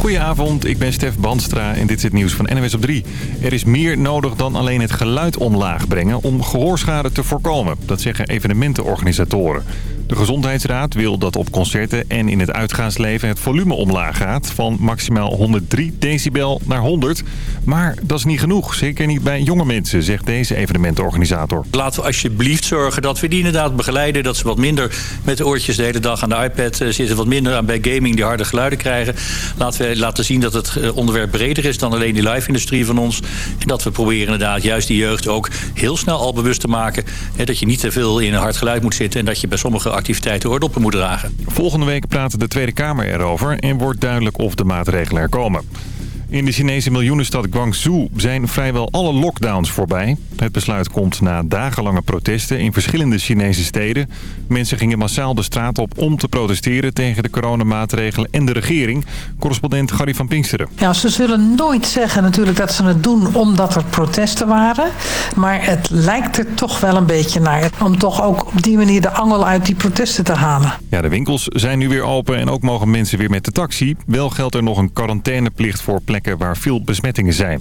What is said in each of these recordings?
Goedenavond, ik ben Stef Banstra en dit is het nieuws van NWS op 3. Er is meer nodig dan alleen het geluid omlaag brengen om gehoorschade te voorkomen. Dat zeggen evenementenorganisatoren. De Gezondheidsraad wil dat op concerten en in het uitgaansleven het volume omlaag gaat... van maximaal 103 decibel naar 100. Maar dat is niet genoeg, zeker niet bij jonge mensen, zegt deze evenementenorganisator. Laten we alsjeblieft zorgen dat we die inderdaad begeleiden... dat ze wat minder met de oortjes de hele dag aan de iPad eh, zitten... wat minder aan bij gaming die harde geluiden krijgen. Laten we laten zien dat het eh, onderwerp breder is dan alleen die live-industrie van ons. En dat we proberen inderdaad juist die jeugd ook heel snel al bewust te maken... dat je niet te veel in een hard geluid moet zitten... en dat je bij sommige activiteiten oordoppen moet dragen. Volgende week praat de Tweede Kamer erover en wordt duidelijk of de maatregelen er komen. In de Chinese miljoenenstad Guangzhou zijn vrijwel alle lockdowns voorbij. Het besluit komt na dagenlange protesten in verschillende Chinese steden. Mensen gingen massaal de straat op om te protesteren tegen de coronamaatregelen en de regering. Correspondent Gary van Pinksteren. Ja, ze zullen nooit zeggen natuurlijk dat ze het doen omdat er protesten waren. Maar het lijkt er toch wel een beetje naar. Om toch ook op die manier de angel uit die protesten te halen. Ja, de winkels zijn nu weer open en ook mogen mensen weer met de taxi. Wel geldt er nog een quarantaineplicht voor plekken waar veel besmettingen zijn.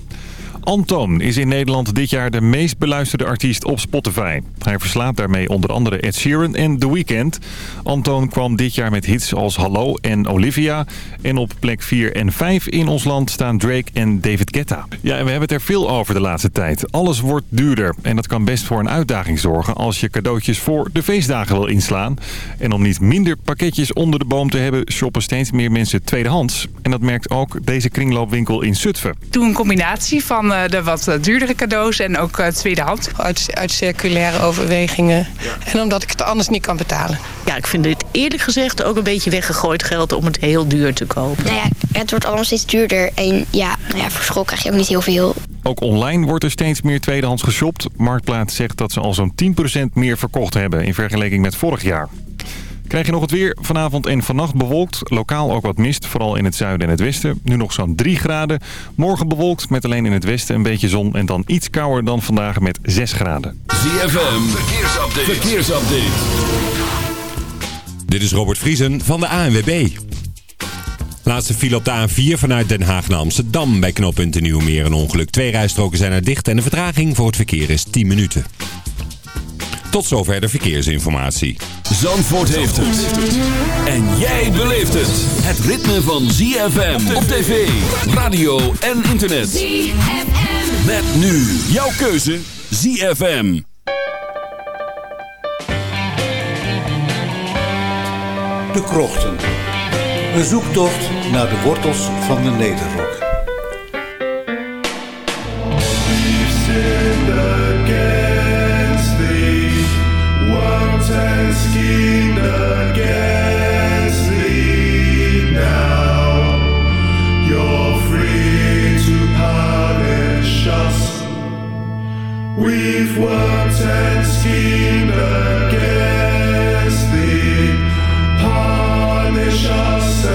Anton is in Nederland dit jaar de meest beluisterde artiest op Spotify. Hij verslaat daarmee onder andere Ed Sheeran en The Weeknd. Anton kwam dit jaar met hits als Hallo en Olivia. En op plek 4 en 5 in ons land staan Drake en David Guetta. Ja, en we hebben het er veel over de laatste tijd. Alles wordt duurder en dat kan best voor een uitdaging zorgen als je cadeautjes voor de feestdagen wil inslaan. En om niet minder pakketjes onder de boom te hebben, shoppen steeds meer mensen tweedehands. En dat merkt ook deze kringloopwinkel in Zutphen. Doe een combinatie van eh, de wat duurdere cadeaus en ook eh, tweedehands. Uit, uit circulaire overwegingen. En omdat ik het anders niet kan betalen. Ja, ik vind dit eerlijk gezegd ook een beetje weggegooid geld om het heel duur te kopen. Nou ja, het wordt allemaal steeds duurder. En ja, nou ja, voor school krijg je ook niet heel veel. Ook online wordt er steeds meer tweedehands geshopt. Marktplaats zegt dat ze al zo'n 10% meer verkocht hebben in vergelijking met vorig jaar. Krijg je nog het weer. Vanavond en vannacht bewolkt. Lokaal ook wat mist, vooral in het zuiden en het westen. Nu nog zo'n 3 graden. Morgen bewolkt met alleen in het westen een beetje zon. En dan iets kouder dan vandaag met 6 graden. ZFM, verkeersupdate. verkeersupdate. Dit is Robert Vriesen van de ANWB. Laatste file op de A4 vanuit Den Haag naar Amsterdam. Bij knooppunt Nieuwmeer een ongeluk. Twee rijstroken zijn er dicht en de vertraging voor het verkeer is 10 minuten. Tot zover de verkeersinformatie. Zandvoort heeft het. En jij beleeft het. Het ritme van ZFM op tv, radio en internet. ZFM. Met nu jouw keuze ZFM. De Krochten. Een zoektocht naar de wortels van de Nederrok. We've worked and schemed against thee. Punish us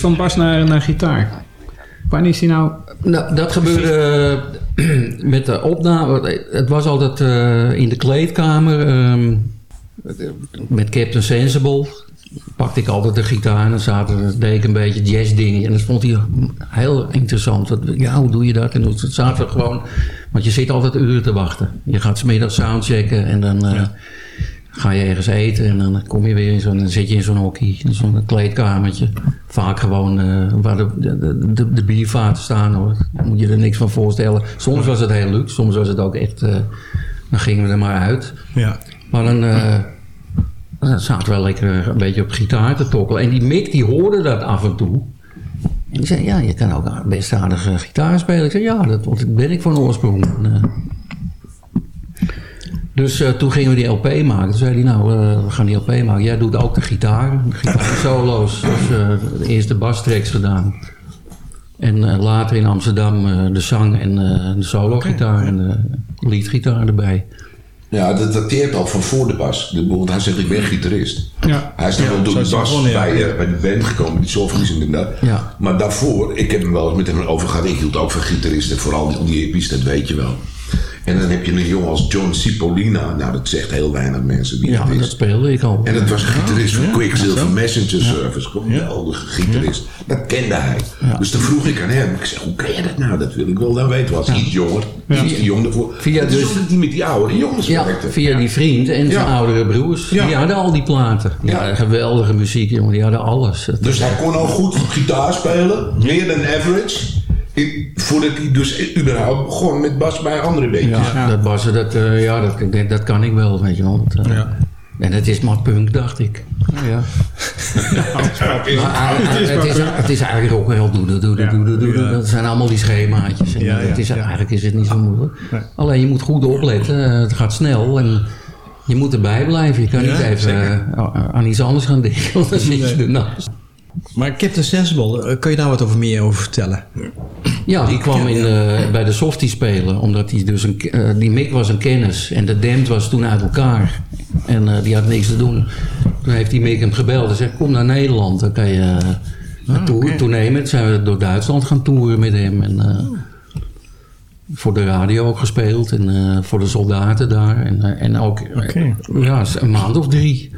switch van bas naar, naar gitaar? Wanneer is die nou... Nou, dat gebeurde eh, met de opname. Het was altijd eh, in de kleedkamer. ehm, met Captain Sensible pakte ik altijd de gitaar en dan zaten, deed ik een beetje jazz dingen. En dat vond hij heel interessant. Dat, ja, hoe doe je dat? En zaten we gewoon... Want je zit altijd uren te wachten. Je gaat smiddags soundchecken en dan... eh, Ga je ergens eten en dan kom je weer in zo'n, dan zit je in zo'n hockey, in zo'n kleedkamertje. Vaak gewoon eh, waar de, de, de, de biervaten staan hoor. Daar moet je er niks van voorstellen. Soms was het heel luxe, soms was het ook echt, eh, dan gingen we er maar uit. Ja. Maar dan, eh, dan zaten we lekker een beetje op gitaar te tokkelen. En die Mick die hoorde dat af en toe. En die zei, ja, je kan ook best aardig gitaar spelen. Ik zei, ja, dat ben ik van oorsprong. En, dus eh, toen gingen we die LP maken. Toen zei hij, nou, eh, we gaan die LP maken. Jij doet ook de gitaar, de gitaarsolo's. Dus eh, de eerste bastracks gedaan. En later in Amsterdam eh, de zang en eh, de solo-gitaar en de leadgitaar erbij. Ja, dat dateert al van voor de bas. De- Bijvoorbeeld, hij zegt, ik ben gitarist. Ja. Hij is dan Ja, wel door de bas ja. bij, bij de band gekomen, die Sofries inderdaad. Ja. Maar daarvoor, ik heb hem wel eens met hem over gehad. Ik hield ook van gitaristen, vooral die, die hippies, dat weet je wel. En dan heb je een jongen als John Cipollina. Nou, dat zegt heel weinig mensen wie Ja, dat is. dat speelde ik al. En dat was een gitarist van Quicksilver. Messenger Service. Geweldige gitarist. Dat kende hij. Dus toen vroeg ik aan hem. Ik zeg, hoe ken je dat nou? Dat wil ik wel dan weten. Was iets jonger. Iets jong daarvoor. Via dus- hij met die oudere jongens Ja, via die vriend en zijn oudere broers. Die hadden al die platen. Ja, geweldige muziek, jongen. Die hadden alles. Dus hij kon al goed gitaar spelen. Meer dan average. Ik- voordat hij dus überhaupt begon met bas bij andere bandjes. Ja, dat was dat, eh, ja, dat, ik denk, dat kan ik wel, weet je wel. Dat, eh, En het is maar punk, dacht ik. Ja. Eh, eh, het, is, het is eigenlijk ook wel doe, doe, doe, doe, doe, doe, doe. Dat zijn allemaal die schemaatjes. En Ja, het ja, is, ja. Eigenlijk is het niet zo moeilijk. Alleen je moet goed opletten. eh, Het gaat snel en je moet erbij blijven. Je kan Ja, niet even aan iets anders gaan denken. Want dan zit je Nee. ernaast. Maar Captain Sensible, eh, kan je daar wat over meer over vertellen? Ja, die kwam in, eh, bij de Softie spelen. Omdat hij dus een, eh, die Mick was een kennis. En de Damned was toen uit elkaar. En eh, die had niks te doen. Toen heeft die Mick hem gebeld. en zei, kom naar Nederland. Dan kan je uh, een tour, tournee met. Zijn we door Duitsland gaan toeren met hem. En eh, voor de radio ook gespeeld. En eh, voor de soldaten daar. En, en ook ja, een maand of drie.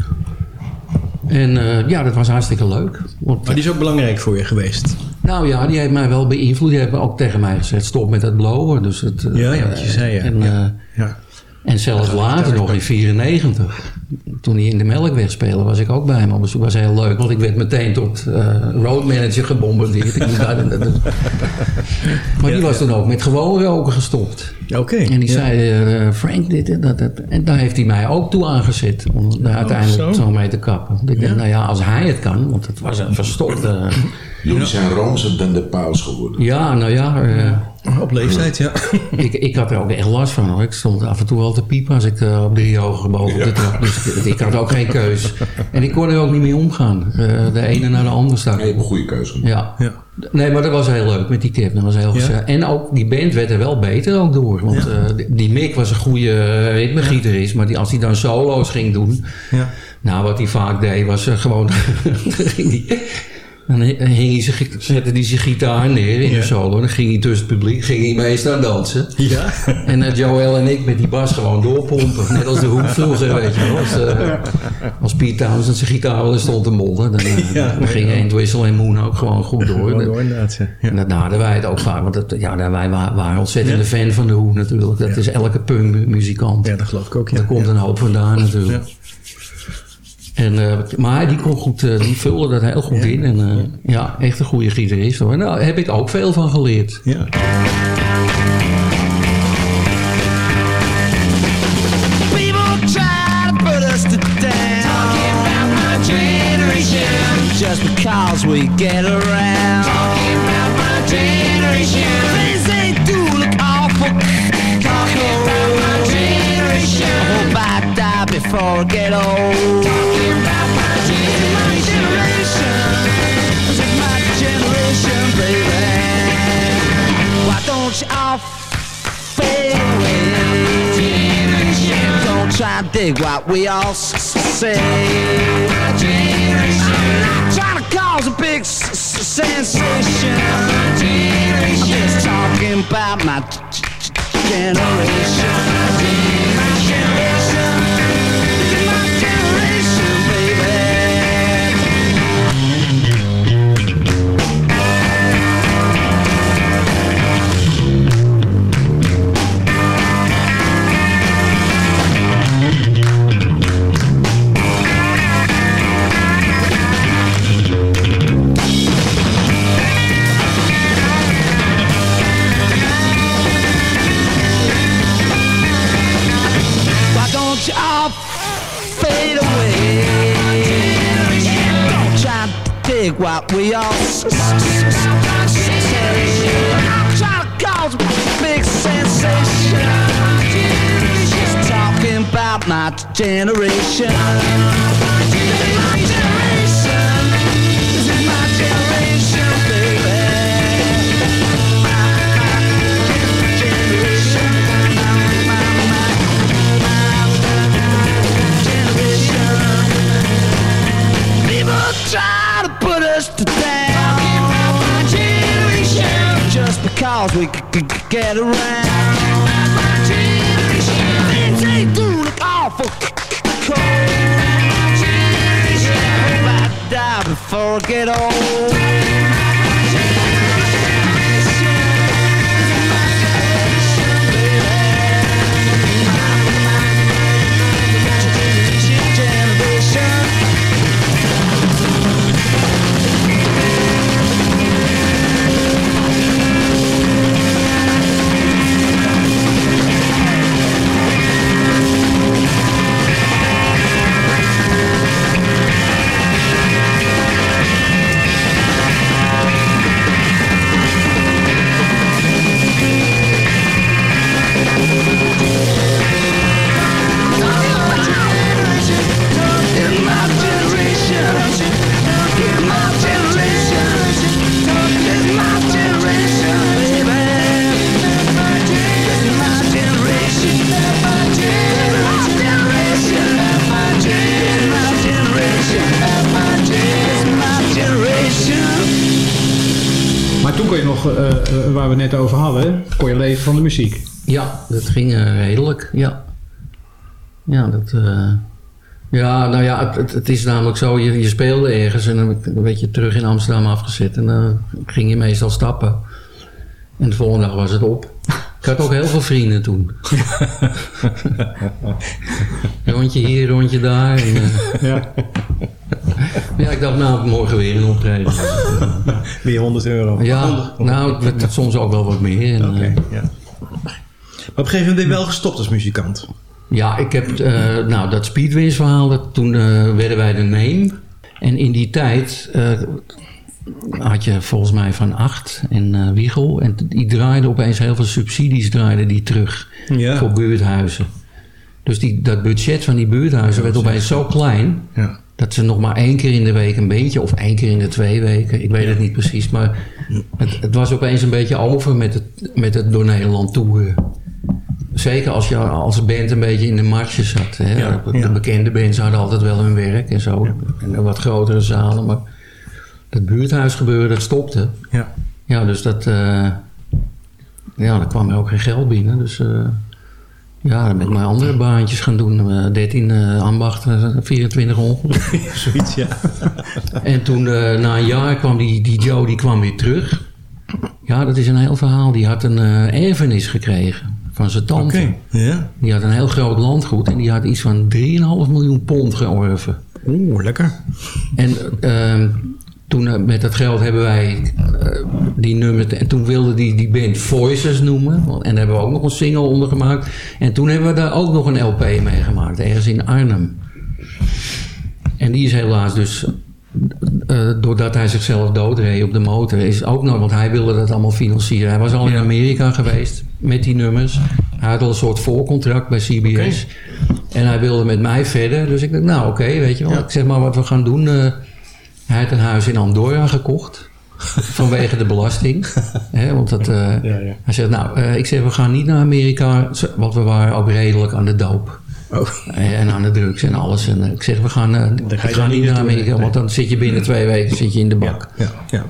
En eh, ja, dat was hartstikke leuk. Want, Maar die is ook belangrijk voor je geweest. nou ja, die heeft mij wel beïnvloed. Die heeft ook tegen mij gezegd, stop met het blowen. Dus het, eh, Ja, ja, wat je zei, ja. En, Ja. eh, Ja. En zelfs later nog in 94. Toen hij in de Melkweg speelde, was ik ook bij hem op bezoek. was heel leuk, want ik werd meteen tot eh roadmanager gebombardeerd. Maar die was toen ook met gewoon roken gestopt. Oké. En die ja. zei, eh, Frank, dit en dat, dat. En daar heeft hij mij ook toe aangezet. Om daar uiteindelijk Oh, zo. zo. mee te kappen. Want ik denk, nou ja, als hij het kan, want het was een verstokte... Jullie zijn roomser dan de paus geworden. Ja, nou ja. Op leeftijd, ja. ik, ik had er ook echt last van. Hoor. Ik stond af en toe al te piepen als ik eh, op drie ogen boven op de trap. Dus ik- ik had ook geen keus. En ik kon er ook niet mee omgaan. Eh, de ene naar de andere stak. Nee, je hebt een goede keuze. Ja. Ja. Nee, maar dat was heel leuk met die kip. Dat was heel Ja? En ook die band werd er wel beter ook door. Want eh, die- Mick was een goede ritmegitarist. Maar die, als hij dan solo's ging doen... Ja. Nou, wat hij vaak deed was gewoon... dan ging hij, dan hing hij zette hij zijn gitaar neer in Ja. de solo. Dan ging hij tussen het publiek ging hij mee staan dansen. Ja. En eh, Joel en ik met die bas gewoon doorpompen. Net als de hoek vroeger, weet je wel. Als, eh, als Pete Townsend zijn gitaar wel eens stond te mollen. Dan, eh, Ja. dan Entwistle en Moon ook gewoon goed door. Gewoon door, inderdaad. ja. En dat naden wij het ook vaak. Want dat, ja, wij wa- waren ontzettende fan van de Hoe natuurlijk. Dat is elke punkmuzikant. Ja, dat geloof ik ook, ja. Daar komt een hoop vandaan natuurlijk. En, eh, maar die kon goed, eh, die vulde dat heel goed in. En eh, ja, echt een goede gitarist hoor. Nou, daar heb ik ook veel van geleerd. Ja. People try to put us to down. Talking about my generation. Just because we get dig what we all say. Trying to cause a big sensation. I'm just talking about my generation. but we all try to cause a big sensation. Just talking about my generation. cause we can get around. My all. My I hope I die before I get old. Net over hadden, kon je leven van de muziek. Ja, dat ging eh, redelijk, ja. Ja, dat... eh, ja, nou ja, het, het, is namelijk zo, je, je speelde ergens en dan dan werd je terug in Amsterdam afgezet en dan ging je meestal stappen. En de volgende dag was het op. Ik had ook heel veel vrienden toen. rondje hier, rondje daar. En, eh, Ja. ja, ik dacht nou, morgen weer een optreden. Weer 100 euro. Ja, nou, het werd soms ook wel wat meer. En, eh, ja. Maar op een gegeven moment ben je wel gestopt als muzikant. Ja, ik heb eh, nou, dat Speedways verhaal, dat, toen werden wij de Name. En in die tijd had je volgens mij Van Acht en eh, Wiegel. En die draaiden opeens heel veel subsidies draaiden die terug Ja. voor buurthuizen. Dus die, dat budget van die buurthuizen werd opeens zo klein... Ja. dat ze nog maar één keer in de week een beetje... of één keer in de twee weken, ik weet het niet precies... maar het, het was opeens een beetje over met het, met het door Nederland toeren. Zeker als je als band een beetje in de marge zat. Hè? Ja, de bekende bands hadden altijd wel hun werk en zo. En wat grotere zalen. Maar dat buurthuisgebeuren, dat stopte. Ja. Ja, dus dat... eh, ja, daar kwam er ook geen geld binnen. Dus eh, ja, dan ben ik maar andere baantjes gaan doen. Eh, 13 eh, ambachten, 24 ongeluk. Zoiets, ja. En toen na een jaar kwam die, die Joe die kwam weer terug. Ja, dat is een heel verhaal. Die had een eh, erfenis gekregen van zijn tante. Oké, ja. Die had een heel groot landgoed en die had iets van 3,5 miljoen pond georven. Oeh, lekker. En ehm, toen eh, met dat geld hebben wij eh, die nummers... En toen wilde die die band Voices noemen. En daar hebben we ook nog een single onder gemaakt. En toen hebben we daar ook nog een LP mee gemaakt. Ergens in Arnhem. En die is helaas dus... eh, doordat hij zichzelf doodreed op de motor... is ook nog... Want hij wilde dat allemaal financieren. Hij was al in Amerika geweest met die nummers. Hij had al een soort voorcontract bij CBS. En hij wilde met mij verder. Dus ik dacht, nou oké, weet je wel. Ik zeg maar wat we gaan doen... hij had een huis in Andorra gekocht. Vanwege de belasting. Want dat, eh, Hij zegt, nou, eh, ik zeg, we gaan niet naar Amerika. Want we waren ook redelijk aan de doop. Eh, En aan de drugs en alles. En ik zeg, we gaan, we niet naar Amerika. nee. Want dan zit je binnen twee weken zit je in de bak. Ja, ja.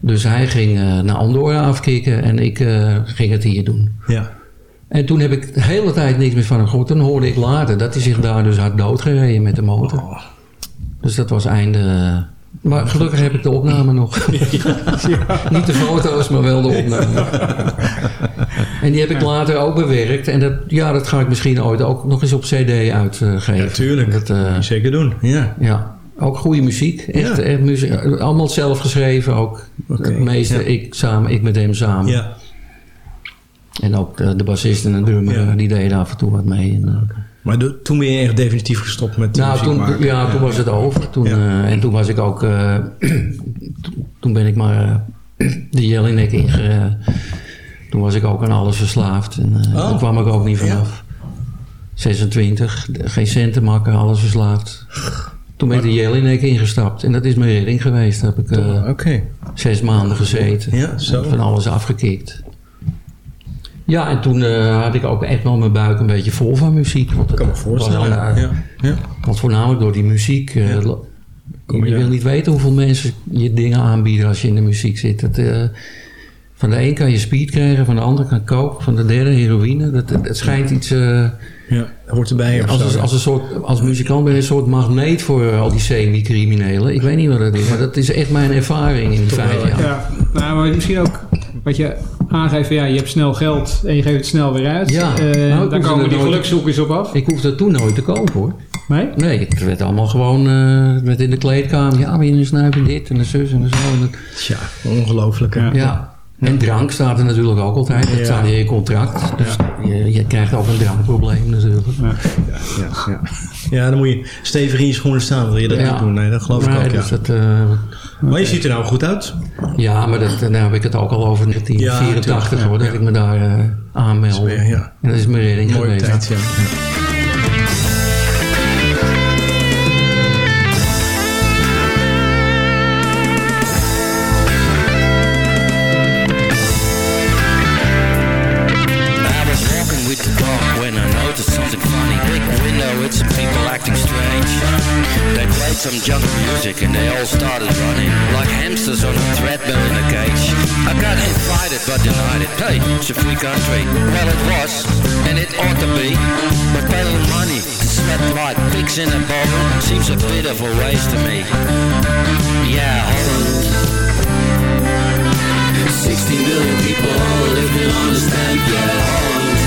Dus hij ging naar Andorra afkicken en ik ging het hier doen. Ja. En toen heb ik de hele tijd niks meer van hem gehoord. Toen hoorde ik later dat hij zich daar dus had doodgereden met de motor. Dus dat was einde... eh, Maar gelukkig heb ik de opname nog. Niet de foto's, maar wel de opname. En die heb ik later ook bewerkt. En dat, ja, dat ga ik misschien ooit ook nog eens op cd uitgeven. Ja, tuurlijk. Dat, eh, Zeker doen. Ja. ja. Ook goede muziek. Echt, Ja. echt muziek. Allemaal zelf geschreven ook. Het meeste ja. ik, samen, ik met hem samen. Ja. En ook de, de bassist en de drummer, die deden af en toe wat mee. En, eh, Maar de- toen ben je echt definitief gestopt met nou, muziek toen, maken? ja, toen was het over. Toen, eh, en toen was ik ook... eh, toen ben ik maar eh, de Jellinek inge... toen was ik ook aan alles verslaafd. En Oh. daar kwam ik ook niet vanaf. 26, geen cent te makken, alles verslaafd. Toen ben ik de Jellinek ingestapt. En dat is mijn redding geweest. Daar heb ik eh, Oké. zes maanden gezeten. Ja, zo. Van alles afgekikt. Ja, en toen eh, had ik ook echt wel mijn buik een beetje vol van muziek. Want, kan me voorstellen, ja. Ja. Want voornamelijk door die muziek. eh, je je wil niet weten hoeveel mensen je dingen aanbieden als je in de muziek zit. Dat, eh, van de een kan je speed krijgen, van de ander kan coke, van de derde heroïne. Dat, dat, het schijnt iets... eh, Ja, dat hoort erbij. als, als, een soort, als muzikant ben je een soort magneet voor al die semi-criminelen. Ik weet niet wat dat is, maar dat is echt mijn ervaring in die vijf jaar. Ja, nou, maar misschien ook wat je aangeeft, van, ja, je hebt snel geld en je geeft het snel weer uit. Ja, Eh, nou, daar komen die gelukzoekers op af. Ik hoefde dat toen nooit te kopen hoor. Nee? Nee, het werd allemaal gewoon eh, met in de kleedkamer. Ja, je een snuif en dit en een zus en een zo. Tja, ongelooflijk. hè? ja. En drank staat er natuurlijk ook altijd. Dat Ja. staat in je contract. Dus je, je krijgt ook een drankprobleem natuurlijk. Ja, ja. ja, dan moet je stevig in je schoenen staan. Wil je dat Ja. niet doen? Nee, dat geloof ik ook. dus ja. dat, Maar je ziet er nou goed uit. ja, maar dat, daar heb ik het ook al over 1984 Ja, hoor. Dat ja. ik me daar eh aanmeld. weer, ja. En dat is mijn redding Mooie geweest. tijd, ja. I was walking with the dog when I noticed something funny. Big window with some people acting strange. They played some jungle music all started running like hamsters on a treadmill in a cage. I got invited but denied it. Hey, it's a free country. Well, it was, and it ought to be. But paying money to sweat like pigs in a bottle seems a bit of a waste to me. Yeah, Holland. 60 million people living on the stamp, yeah, Holland.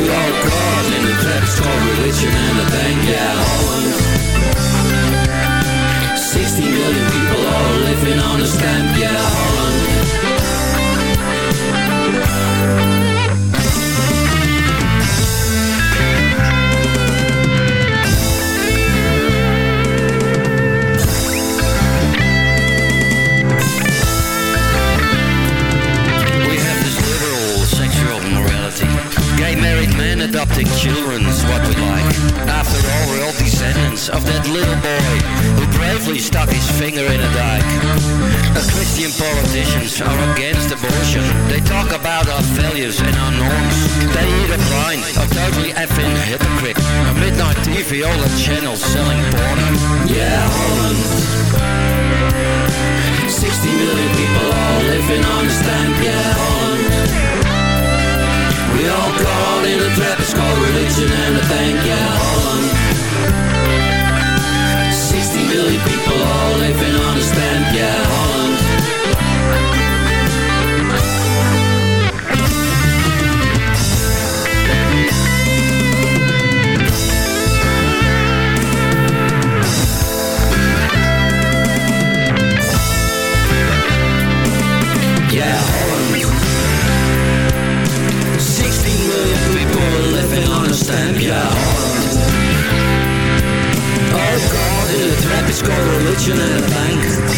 We all caught in the trap, called religion and the bank, yeah, Holland. 60 million people all living on a stamp, yeah, Holland. Children's what we like. After all, we're all descendants of that little boy who bravely stuck his finger in a dike. The Christian politicians are against abortion. They talk about our values and our norms. They either blind or totally effing hypocrite. A midnight TV, all the channels selling porn. Yeah, Holland. 60 million people all living on a stamp, yeah, Holland. We all caught in a trap, it's called religion and I thank yeah, Holland. 60 million people all living on a stamp, yeah, a yeah, Oh God, in the trap is called religion and a bank.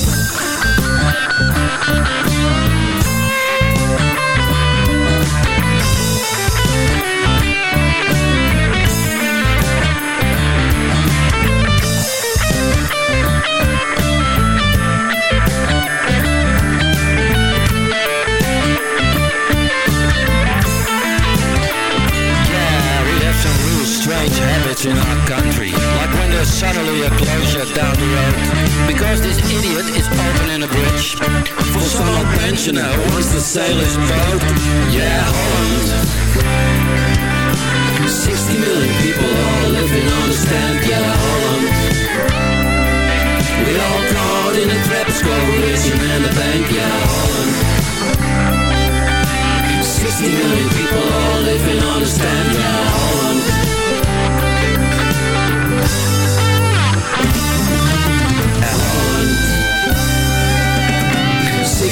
Because this idiot is opening a bridge for some old pensioner wants to sail his boat. Yeah, Holland. 60 million people all living on a stand. Yeah, Holland. We all caught in a trap, coalition and the bank. Yeah, Holland. 60 million people all living on a stand. Yeah. Holland.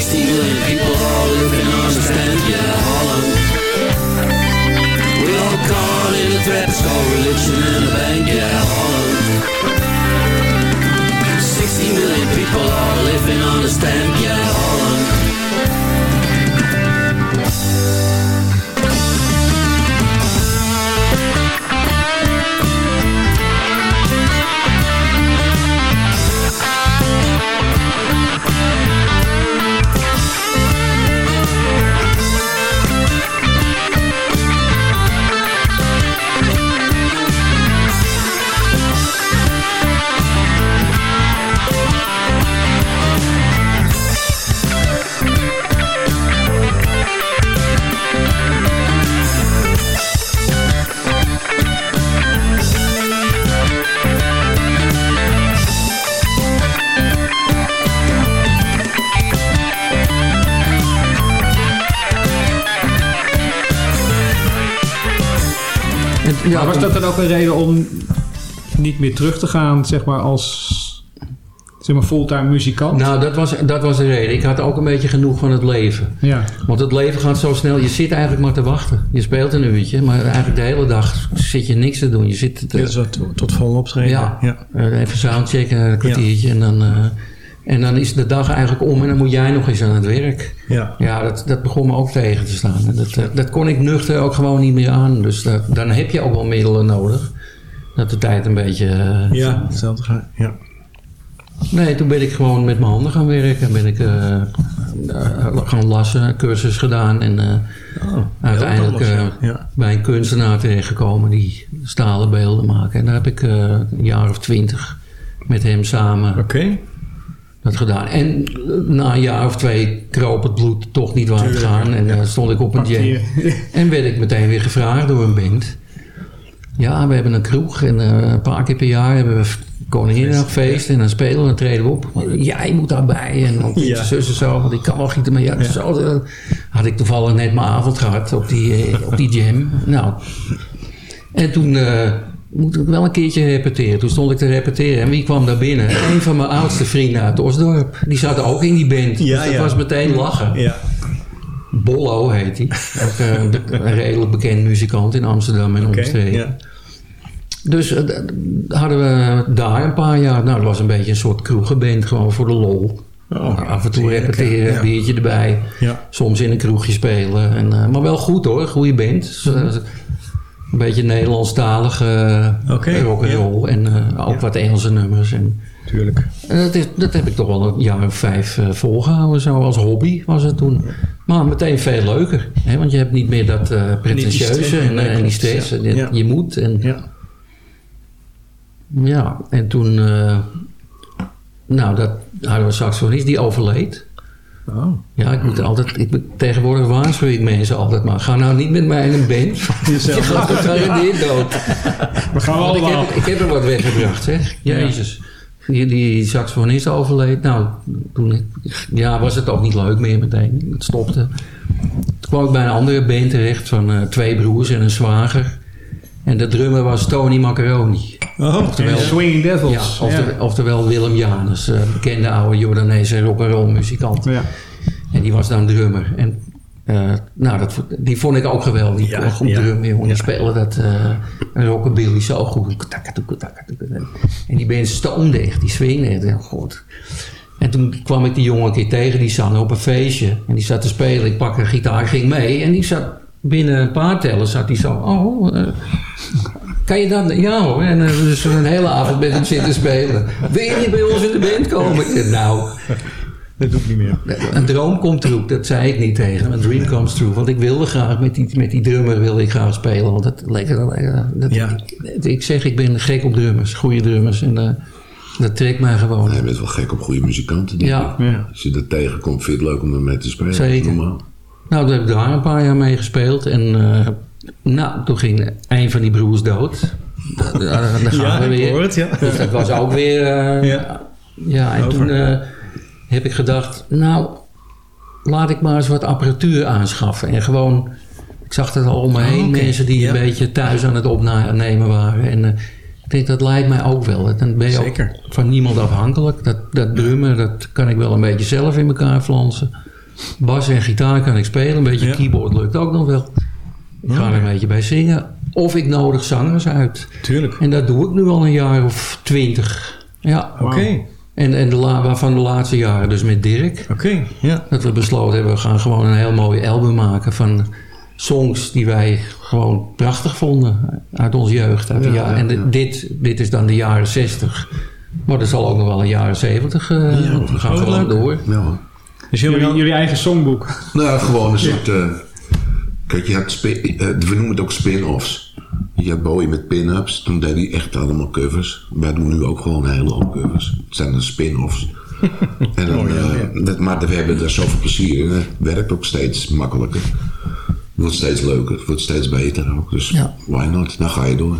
60 million people all living on stand, yeah, Holland. We all caught in a trap, it's called religion and a bank, yeah, Holland. 60 million people all living on a stand, yeah, Holland. Maar was dat dan ook een reden om niet meer terug te gaan, zeg maar, als zeg maar, fulltime muzikant? Nou, dat was, dat was de reden. Ik had ook een beetje genoeg van het leven. Ja. Want het leven gaat zo snel. Je zit eigenlijk maar te wachten. Je speelt een uurtje, maar eigenlijk de hele dag zit je niks te doen. Je zit te, wat tot vol opschrijven. Ja, ja. Eh, even soundchecken, een kwartiertje en dan... eh, en dan is de dag eigenlijk om en dan moet jij nog eens aan het werk. Ja. Ja, dat, dat begon me ook tegen te staan. En dat, eh, dat kon ik nuchter ook gewoon niet meer aan. Dus dat, dan heb je ook wel middelen nodig. Dat de tijd een beetje... eh, Ja, hetzelfde gaat. Ja. Nee, toen ben ik gewoon met mijn handen gaan werken. Ben ik eh, eh, gaan lassen, cursus gedaan. En eh, uiteindelijk eh, ja. Bij een kunstenaar terechtgekomen die stalen beelden maken. En daar heb ik eh, een jaar of twintig met hem samen gedaan. En eh, na een jaar of twee kroop het bloed toch niet waar Tuurlijk, gaan. En dan stond ik op een jam. En werd ik meteen weer gevraagd door een band. Ja, we hebben een kroeg en eh, een paar keer per jaar hebben we Koninginnedagfeest en dan spelen we en treden we op. Jij moet daarbij en Ja. zus en zo, want ik kan wel gieten. Maar ja, Ja. Zo, eh, had ik toevallig net mijn avond gehad op die, eh, op die jam. Nou, en toen eh, moet ik wel een keertje repeteren. Toen stond ik te repeteren en wie kwam daar binnen? Een van mijn oudste vrienden uit Osdorp. Die zat ook in die band. Ja, dus dat ja. was meteen lachen. Ja. Bollo heet hij. Ook eh, een een redelijk bekend muzikant in Amsterdam en Oké, omstreken. Dus eh, hadden we daar een paar jaar. Nou, dat was een beetje een soort kroegenband, gewoon voor de lol. Oh, Af en toe repeteren, ja. biertje erbij. Soms in een kroegje spelen. En, eh, maar wel goed hoor, goede band. Dus, eh, een beetje Nederlandstalige uh, Oké, rock and roll. En eh, ook Ja. wat Engelse nummers. En, Tuurlijk. en dat, is, dat heb ik toch wel een jaar of vijf eh, volgehouden. Zo als hobby was het toen. Maar meteen veel leuker. Hè? Want je hebt niet meer dat eh pretentieuze en, eh, en die klopt, stress. ja. En je- moet. En, Ja. ja, en toen... eh, nou, dat hadden we saxofonist, die overleed. Oh. Ja, ik moet altijd... Ik, tegenwoordig waarschuw ik mensen altijd maar. Ga nou niet met mij in een band. Je gaat gegarandeerd dood. We gaan Want ik, heb, ik heb er wat weggebracht, zeg. Jezus. Die, die saxofonist overleed. Nou, toen ik, ja, was het ook niet leuk meer meteen. Het stopte. Toen kwam ik bij een andere band terecht van eh, twee broers en een zwager. En de drummer was Tony Macaroni. Oh, En Swinging Devils. Ja, oftewel, oftewel Willem Janus, eh, bekende oude Jordaanese rock'n'roll muzikant. Ja. En die was dan drummer. En eh, nou, dat, die vond ik ook geweldig. Die Ja, kon goed ja, drummen, jongen. Die ja. speelde dat eh rockabilly zo goed. En die band stoomde echt, die swingde echt. heel goed. En toen kwam ik die jongen een keer tegen, die zang op een feestje. En die zat te spelen, ik pakte een gitaar, ging mee. En die zat binnen een paar tellen, zat die zo... Oh, eh, kan je dat? Ja hoor. En eh, dus een hele avond met hem zitten spelen. Wil je niet bij ons in de band komen? Ik zei, nou, Dat doe ik niet meer. een droom komt true. Dat zei ik niet tegen hem. Een dream comes true. Want ik wilde graag met die, met die drummer wilde ik graag spelen. Want dat leek dat, Ja. ik zeg, ik ben gek op drummers. Goede drummers. En, eh, Dat trekt mij gewoon. Je bent wel gek op goede muzikanten. Ja. ik. Als je er tegenkomt, vind je het leuk om ermee te spelen. Zeker. Normaal. Nou, daar heb ik daar een paar jaar mee gespeeld. En eh, nou, toen ging een van die broers dood. Daar, daar gaan Ja, we ik weer. hoor het, ja. Dus dat was ook weer... eh, Ja. ja. en Over. toen eh, heb ik gedacht, nou, laat ik maar eens wat apparatuur aanschaffen. En gewoon, ik zag het al om me Oh, heen, mensen die Ja. een beetje thuis aan het opnemen waren. En ik denk, dat lijkt mij ook wel. Dan ben je Zeker. ook van niemand afhankelijk. Dat, dat drummen, dat kan ik wel een beetje zelf in elkaar flansen. Bas en gitaar kan ik spelen. Een beetje Ja. keyboard lukt ook nog wel. Ik ga er een beetje bij zingen. Of ik nodig zangers uit. Tuurlijk. En dat doe ik nu al een jaar of twintig. Ja. Oké. En, en de la, waarvan de laatste jaren dus met Dirk. Oké, ja. Dat we besloten hebben, we gaan gewoon een heel mooi album maken van songs die wij gewoon prachtig vonden uit onze jeugd. Uit Ja, ja, en de- ja. Dit, dit is dan de jaren 60. Maar er zal ook nog wel een jaren 70 uh, want we gaan gewoon leuk. door. Ja. Dus jullie Jullie, jullie eigen songboek. Nou, gewoon een soort... eh, kijk, je had eh, we noemen het ook spin-offs. Je had Bowie met pin-ups. Toen deed hij echt allemaal covers. Wij doen nu ook gewoon een hele hoop covers. Het zijn dan spin-offs. en dan, Oh, ja, eh, ja. dat, maar we hebben er zoveel plezier in. Het werkt ook steeds makkelijker. Het wordt steeds leuker. Het wordt steeds beter ook. Dus Ja. why not? Dan ga je door.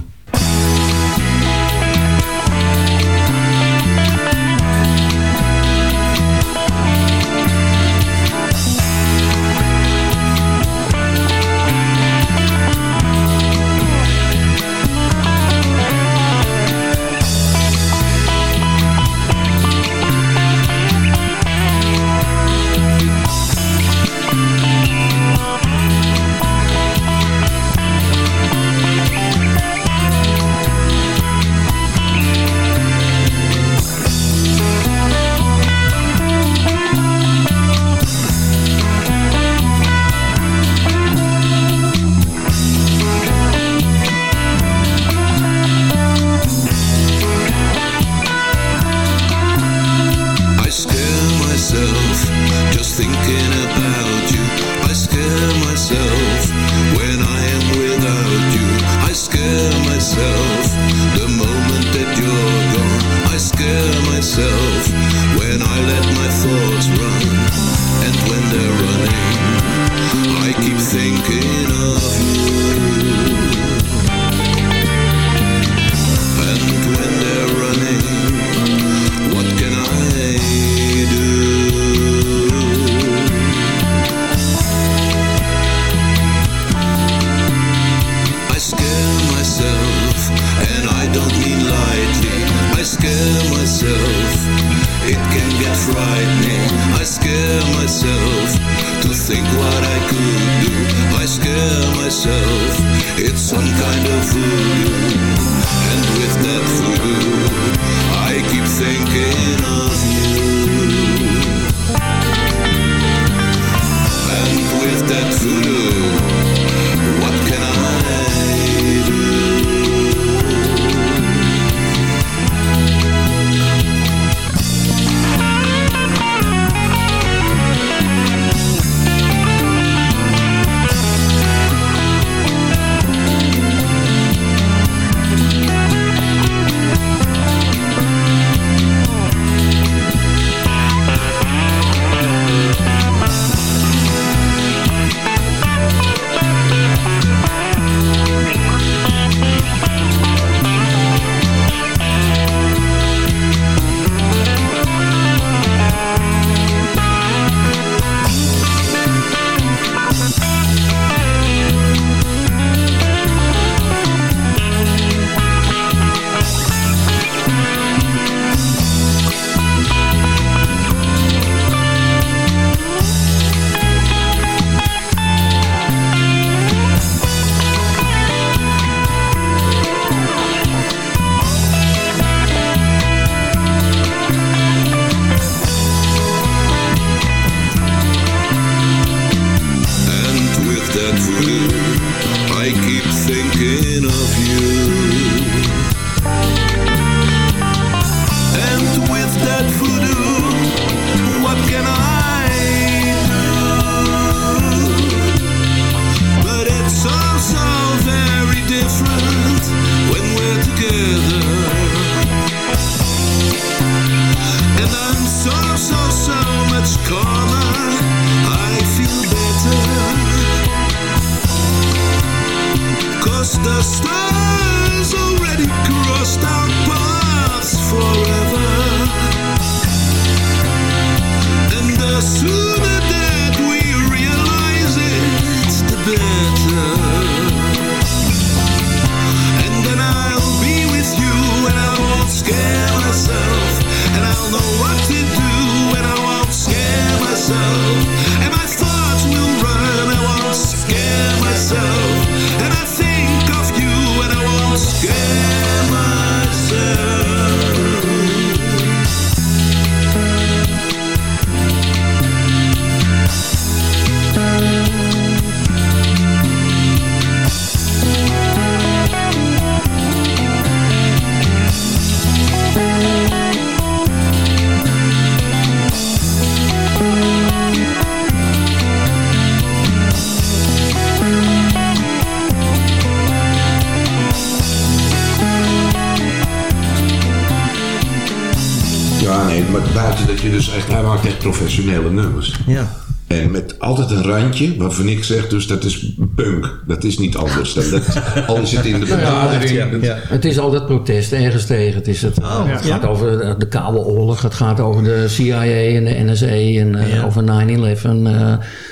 Echt, hij maakt echt professionele nummers. Ja. En met altijd een randje, waarvan ik zeg dus dat is punk. Dat is niet anders. Dat, dat, al is het in de ja, benadering. Het is altijd protest ergens tegen. Het, is het, het gaat over de, de Koude Oorlog, het gaat over de CIA en de NSA en eh, over 9-11.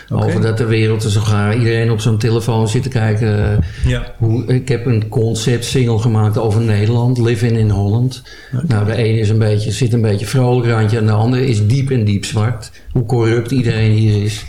Over dat de wereld er zo gaar iedereen op zo'n telefoon zit te kijken. eh, Ja. Hoe, ik heb een concept single gemaakt over Nederland, Living in Holland. Nou, de ene is een beetje, zit een beetje vrolijk randje en de andere is diep en diep zwart. Hoe corrupt iedereen hier is.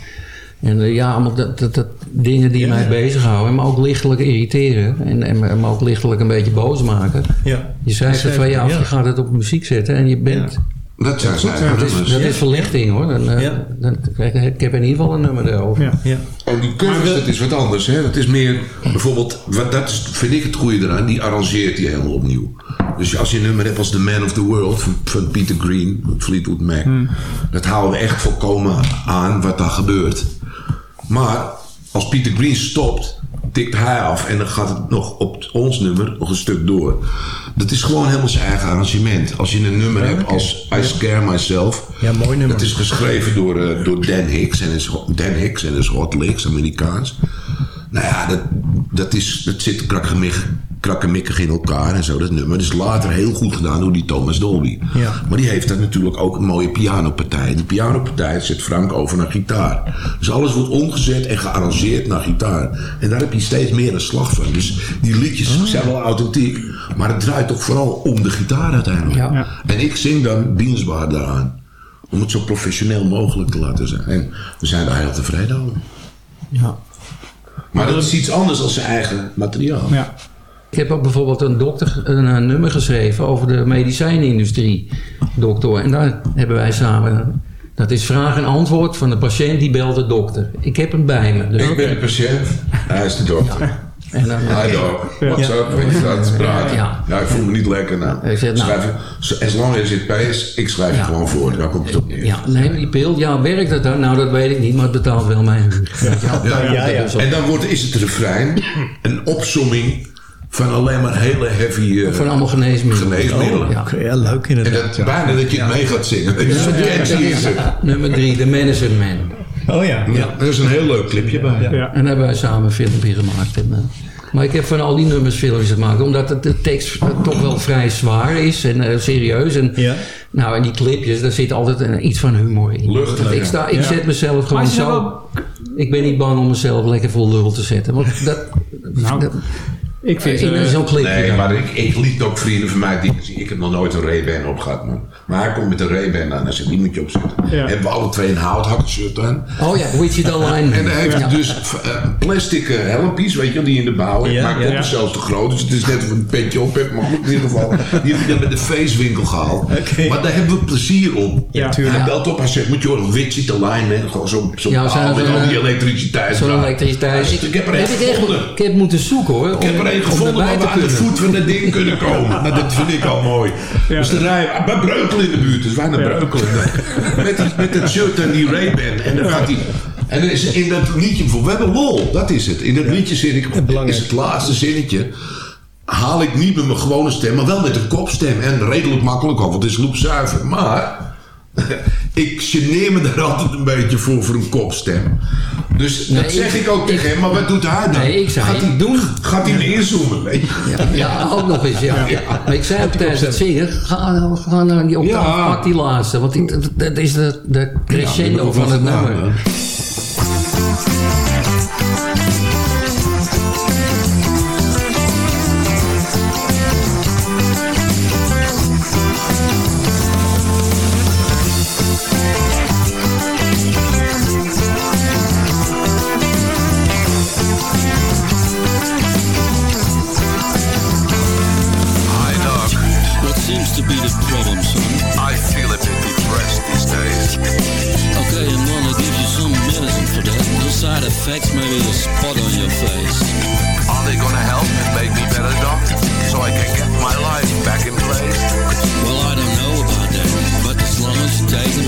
En eh, ja, allemaal dat, dat, dat dingen die mij bezighouden. En me ook lichtelijk irriteren. En, en, me- ook lichtelijk een beetje boos maken. Ja. Je schrijft er van je af, Ja. je gaat het op muziek zetten en je bent... Dat zijn zijn dat is, nummers. dat is verlichting hoor. Dan, eh, dan, kijk, ik heb in ieder geval een nummer erover. Ja. En die covers, dat is wat anders. Hè? Dat is meer, bijvoorbeeld, wat, dat is, vind ik het goede eraan, die arrangeert die helemaal opnieuw. Dus als je een nummer hebt als The Man of the World van, van Peter Green, Fleetwood Mac, dat houden we echt volkomen aan wat daar gebeurt. Maar als Peter Green stopt, tikt hij af en dan gaat het nog op ons nummer nog een stuk door. Dat is gewoon helemaal zijn eigen arrangement. Als je een nummer hebt als I Scare Myself. Ja, mooi nummer. Dat is geschreven door, eh, door Dan Hicks. En is, Dan Hicks en is Hot Licks, Amerikaans. Nou ja, dat, dat, is, dat zit krakkemikkig, krakkemikkig in elkaar en zo, dat nummer. Dat is later heel goed gedaan door die Thomas Dolby. Ja. Maar die heeft dan natuurlijk ook een mooie pianopartij. Die pianopartij zet Frank over naar gitaar. Dus alles wordt omgezet en gearrangeerd naar gitaar. En daar heb je steeds meer een slag van. Dus die liedjes zijn wel authentiek, maar het draait toch vooral om de gitaar uiteindelijk. Ja. En ik zing dan dienstbaar daaraan. Om het zo professioneel mogelijk te laten zijn. En we zijn daar heel tevreden over. Ja. Maar dat is iets anders dan zijn eigen materiaal. Ja. Ik heb ook bijvoorbeeld een, dokter, een, eh, nummer geschreven over de medicijnindustrie. Dokter. En daar hebben wij samen... Dat is vraag en antwoord van de patiënt die belt de dokter. Ik heb hem bij me. Dus Ik ben de patiënt, hij is de dokter. En dan, Hi dog, what's up? Weet je dat? Praten. Ja. Ja. ik voel me niet lekker. Nou, Hij zegt, nou. schrijf je, as long as it pays, ik schrijf je gewoon voor. Daar komt het op neer. Ja, neem die pil. Ja, werkt dat dan? Nou, dat weet ik niet, maar het betaalt wel mijn huur. Ja, is ook- En dan wordt, is het refrein een opsomming van alleen maar hele heavy eh, Van allemaal geneesmiddelen. geneesmiddelen. Oh, ja. Leuk En inderdaad. dat, bijna dat je het mee gaat zingen. Nummer drie, The Medicine Man. Oh ja. Ja, er is een heel leuk clipje bij. Ja. En daar hebben wij samen een filmpje gemaakt. En, eh, maar ik heb van al die nummers filmpjes gemaakt. Omdat het, de tekst eh, toch wel vrij zwaar is en eh, serieus. En, Ja. Nou, en die clipjes, daar zit altijd een- iets van humor in. Luchtig, Want ik, sta, ik Ja. zet mezelf gewoon zo... wel- Ik ben niet bang om mezelf lekker vol lul te zetten. Want dat... Nou, dat Ik vind... in eh, zo'n clipje Nee, dan. maar ik, ik liet ook vrienden van mij dingen zien. Ik heb nog nooit een Ray-Ban op gehad, man. Maar hij komt met een Ray-Ban aan en zegt, die moet je opzetten. Ja. Hebben we alle twee een houthakkenshirt aan. Oh ja, Wichita Line. En dan heeft hij Ja. dus eh, plastic eh, helmpjes, weet je wel, die je in de bouw hebt. Ja, maar ja. koppen zelfs te groot, dus het is net of een petje op hebt. Maar goed, in ieder geval, die heb je dan met de feestwinkel gehaald. Maar daar hebben we plezier op. Ja, En hij belt op, hij zegt, moet je horen, Wichita Line, man. Gewoon zo'n zo zo'n- met al die elektriciteit. Zo'n elektriciteit. Ik heb er heb een ik, echt, gevonden. ik heb moeten zoeken hoor. Ik heb er gevonden waar we aan de voet van dat ding kunnen komen. Nou, dat vind ik al mooi. Ja. Dus de rij, bij Breukel in de buurt, dus wij naar Ja. Breukel. Met, die, met dat shirt en die Ray-Ban. En dan gaat hij... En dan is in dat liedje bijvoorbeeld, we hebben lol, dat is het. In dat liedje zit ik, is het laatste zinnetje, haal ik niet met mijn gewone stem, maar wel met een kopstem. En redelijk makkelijk ook, want het is loepzuiver. Maar ik geneer me daar altijd een beetje voor, voor een kopstem. Dus Nee, dat zeg ik- ik ook tegen ik- hem, maar wat doet hij dan? Nee, ik zei, gaat hij, doen. Gaat hij me inzoomen, weet je? Ja, ja, ook nog eens, ja. Maar ik zei ook tijdens het zingen, ga, ga naar die octaaf, Ja. pak die laatste. Want die, dat, is de, de crescendo van het nummer. To be the problem, son? I feel a bit depressed these days. Okay, I'm gonna give you some medicine for that. No side effects, maybe a spot on your face. Are they gonna help and make me better, Doc? So I can get my life back in place? Well, I don't know about that, but as long as you take them,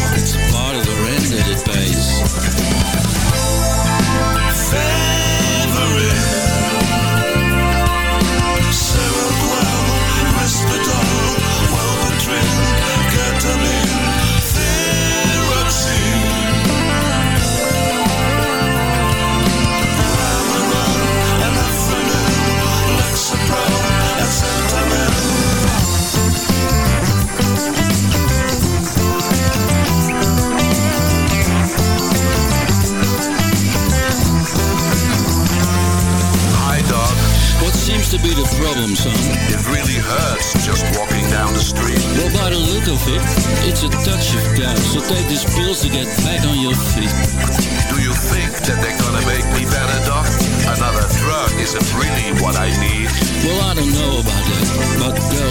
really just walking down the street. Well, by the look of it, it's a touch of gout. So take these pills to get back on your feet. Do you think that they're gonna make me better, Doc? Another drug isn't really what I need. Well, I don't know about that, but go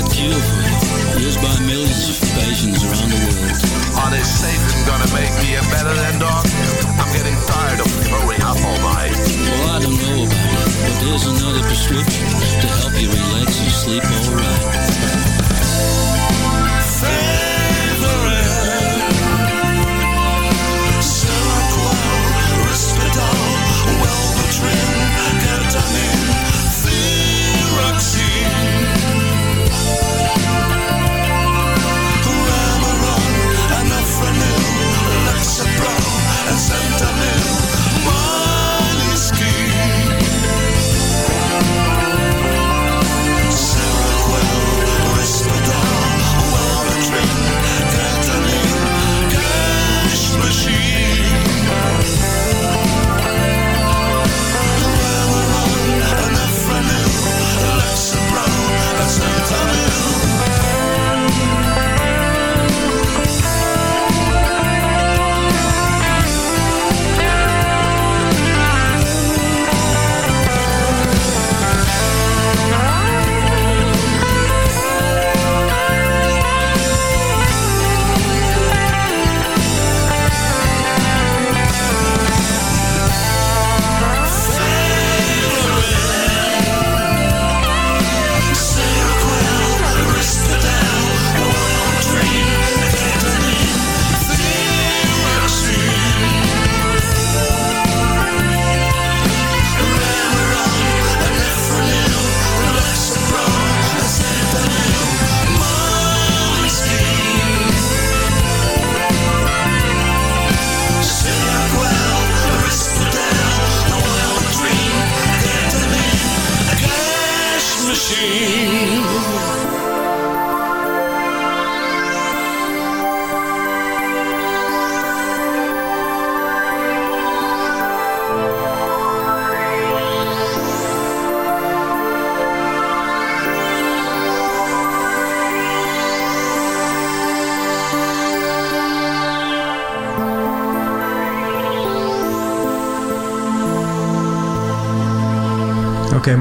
got cure for you. Used by millions of patients around the world. Are they safe and gonna make me a better than, Doc? I'm getting tired of throwing up all night. Well, I don't know about it, but there's another prescription to help you relax and sleep all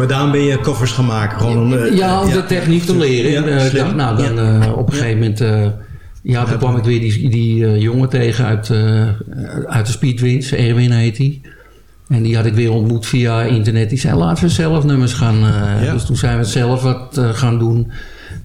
maar daarom ben je koffers gaan maken. Gewoon om, eh, ja, om de techniek te leren. Eh, dacht, nou, dan eh, op een gegeven moment... ja, toen kwam ik weer die, die jongen tegen uit, uit de Speedwins. Erwin heet hij. En die had ik weer ontmoet via internet. Die zei, laten we zelf nummers gaan... Ja. Dus toen zijn we zelf wat gaan doen.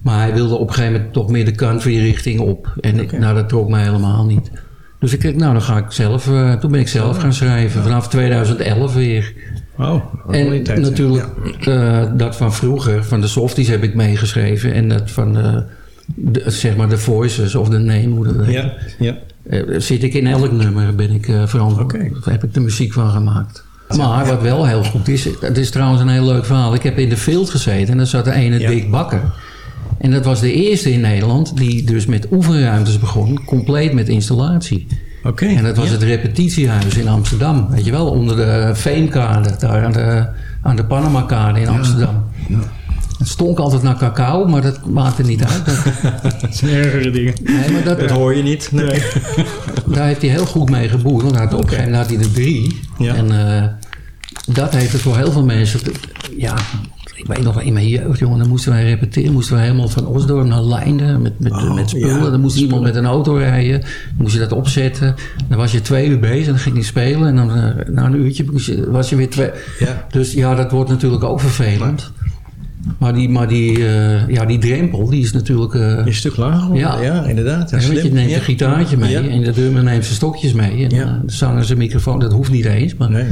Maar hij wilde op een gegeven moment toch meer de country richting op. En ik, nou, dat trok mij helemaal niet. Dus ik dacht, nou, dan ga ik zelf... toen ben ik zelf gaan schrijven. Vanaf 2011 weer. Oh, En tijd, natuurlijk eh, dat van vroeger, van de softies heb ik meegeschreven. En dat van de, de- zeg maar de voices of de name, hoe dat. Ja, ja. Eh, zit ik in elk nummer, ben ik uh, verantwoordelijk. Heb ik de muziek van gemaakt. Maar wat wel heel goed is, het is trouwens een heel leuk verhaal. Ik heb in de field gezeten en daar zat de ene Dick Bakker. En dat was de eerste in Nederland die dus met oefenruimtes begon, compleet met installatie. Oké. En dat was ja. het repetitiehuis in Amsterdam, weet je wel, onder de Veemkade, daar aan de, aan de Panama-kade in Amsterdam. Het stonk altijd naar cacao, maar dat maakte niet uit. Dat, Dat zijn ergere dingen. Nee, maar dat, Dat hoor je niet. Nee. daar heeft hij heel goed mee geboerd. Want hij had op een gegeven moment had hij er drie. Ja. En eh, dat heeft het voor heel veel mensen... Ja, ik weet nog wel in mijn jeugd, jongen. Dan moesten wij repeteren. Moesten we helemaal van Osdorp naar Leinden met, met, Oh, met spullen. ja, dan moest iemand met een auto rijden. Dan moest je dat opzetten. Dan was je twee uur bezig. Dan ging je spelen. En dan eh, na een uurtje je- was je weer twee... Ja. Dus ja, dat wordt natuurlijk ook vervelend. Maar die, maar die, eh, ja, die drempel, die is natuurlijk... eh, Een stuk lager. Ja. Ja, inderdaad. Ja, want je slim. neemt Ja. een gitaartje mee Ja. en de drummer neemt zijn stokjes mee. En Ja. de zanger zijn microfoon, dat hoeft niet eens. Maar, Nee.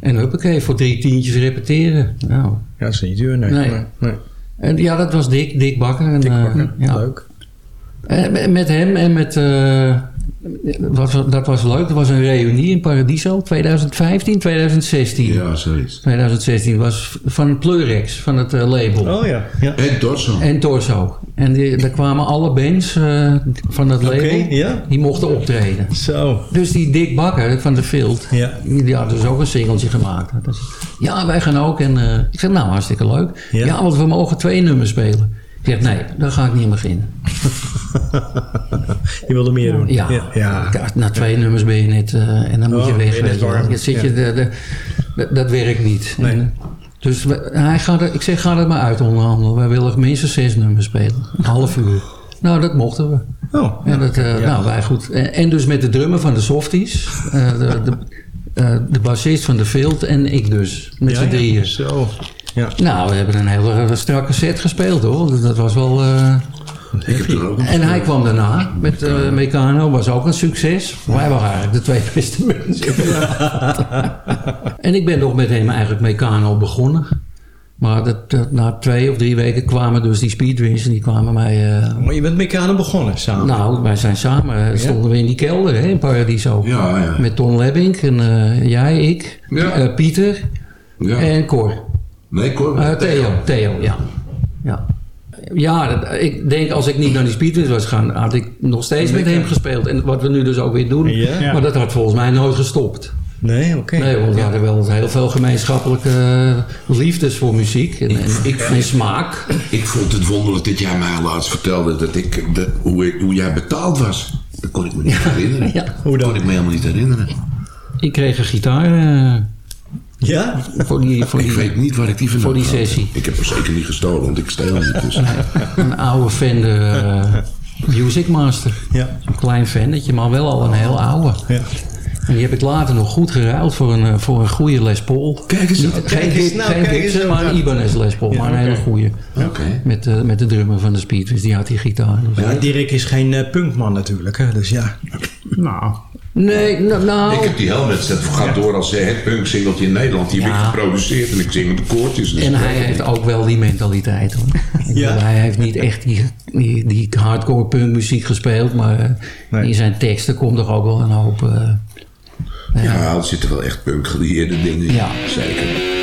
En huppakee, voor drie tientjes repeteren. Nou, Ja, dat is niet duur. Nee. Nee. Nee. nee. en ja, dat was Dick, Dick Bakker. En, Dick eh, Bakker. ja. Leuk. En met- met hem en met... eh, wat, was- dat was leuk, er was een reunie in Paradiso, 2015, 2016. Ja, zoiets. 2016 was van Pleurex, van het eh, label. Oh ja. ja. En Dorso. En Torso. En die, daar kwamen alle bands eh, van het label, die mochten optreden. Zo. Dus die Dick Bakker van de Field, Ja. die, die had dus ook een singeltje gemaakt. Dus, ja, wij gaan ook. En eh, ik zeg, nou, hartstikke leuk. Ja. Ja. want we mogen twee nummers spelen. Ik zeg, nee, daar ga ik niet aan beginnen. Je wilde meer doen. Ja, Ja. ja. Ja, na twee nummers ben je net... eh, en dan moet Oh, je ben weg. je warm. Dan zit je, Ja. de, de, de- dat werkt niet. Nee. En, dus hij gaat er, ik zeg, ga er maar uit onderhandelen. Wij willen minstens zes nummers spelen. Een half uur. Nou, dat mochten we. Oh, En, dat, eh, Ja. nou, wij goed. En, en dus met de drummer van de Softies. eh, de, de, eh, de bassist van de Field en ik dus. Met Ja, z'n ja. drieën. Zo. Ja. Nou, we hebben een hele strakke set gespeeld hoor. Dat was wel... eh, Ik heb ook en hij kwam daarna met eh Meccano, was ook een succes. Wij waren eigenlijk de twee beste mensen. en ik ben nog met hem eigenlijk Meccano begonnen. Maar dat, dat- na twee of drie weken kwamen dus die speedwins en die kwamen mij... eh, Maar je bent met elkaar begonnen samen. nou, wij zijn samen, stonden we in die kelder hè, in Paradiso. Ja. Met Ton Lebbink en jij, ik, Pieter Ja. en Cor. Nee, Cor. Eh, Theo, Theo, ja. Ja, ja dat- ik denk als ik niet naar die speedwins was gaan, had ik nog steeds met hem gespeeld. En wat we nu dus ook weer doen. Ja. Ja. Maar dat had volgens mij nooit gestopt. Nee, oké. Nee, want we hadden wel heel veel gemeenschappelijke eh, liefdes voor muziek en, en, ik- en smaak. Ik vond het wonderlijk dat jij mij laatst vertelde dat ik, dat, hoe, ik, hoe jij betaald was. Dat kon ik me niet herinneren. Ja. Hoe dan? kon ik me helemaal niet herinneren. Ik kreeg een gitaar eh, Ja? voor die, voor Ik die, weet niet waar ik die vandaan voor die had. sessie. Ik heb hem zeker niet gestolen, want ik steel niet. Dus. een oude Fender eh, Music Master. Ja. Een klein Fendertje, maar wel al een heel oude. Ja. En die heb ik later nog goed geruild voor een, eh, voor een goede Les Paul. Kijk eens Niet, geen kijk eens, nou, geen kijk eens Gibson, aan. maar een Ibanez Les Paul. Ja, maar een hele goede. Oké. Met, eh, met de drummer van de Speedway, die had die gitaar. Dus- Ja, Dirk is geen punkman natuurlijk, hè? dus ja. Nou, Nee, nou... nou Ik heb die Helmets, dat gaat door als het punk singeltje in Nederland. Die heb Ja. ik geproduceerd en ik zing de koortjes. Dus en hij heeft ook wel die mentaliteit hoor. Ja. bedoel, Hij heeft niet echt die, die, die hardcore punkmuziek gespeeld, maar eh, Nee. in zijn teksten komt er ook wel een hoop... eh, Ja, er zitten wel echt punkgelieerde dingen in. Ja. Zeker.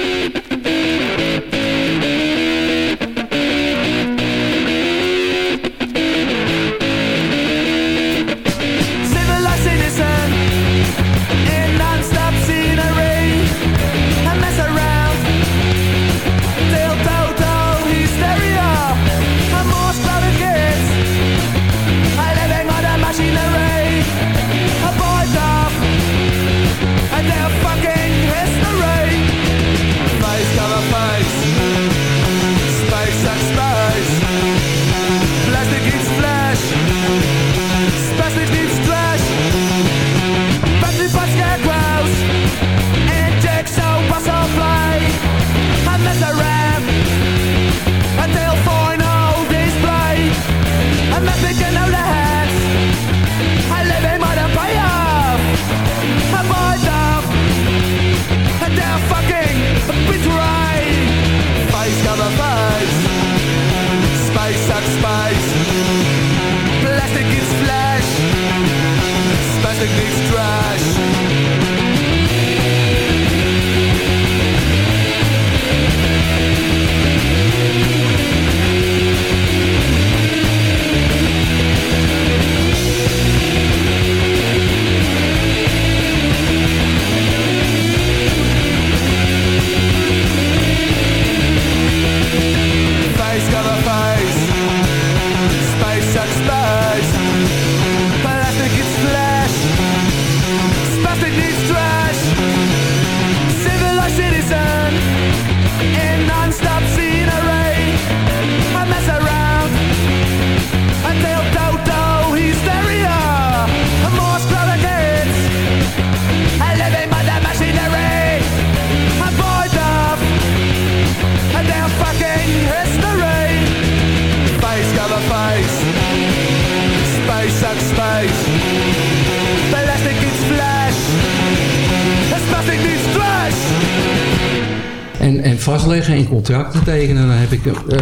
En contracten tekenen, daar heb ik, eh,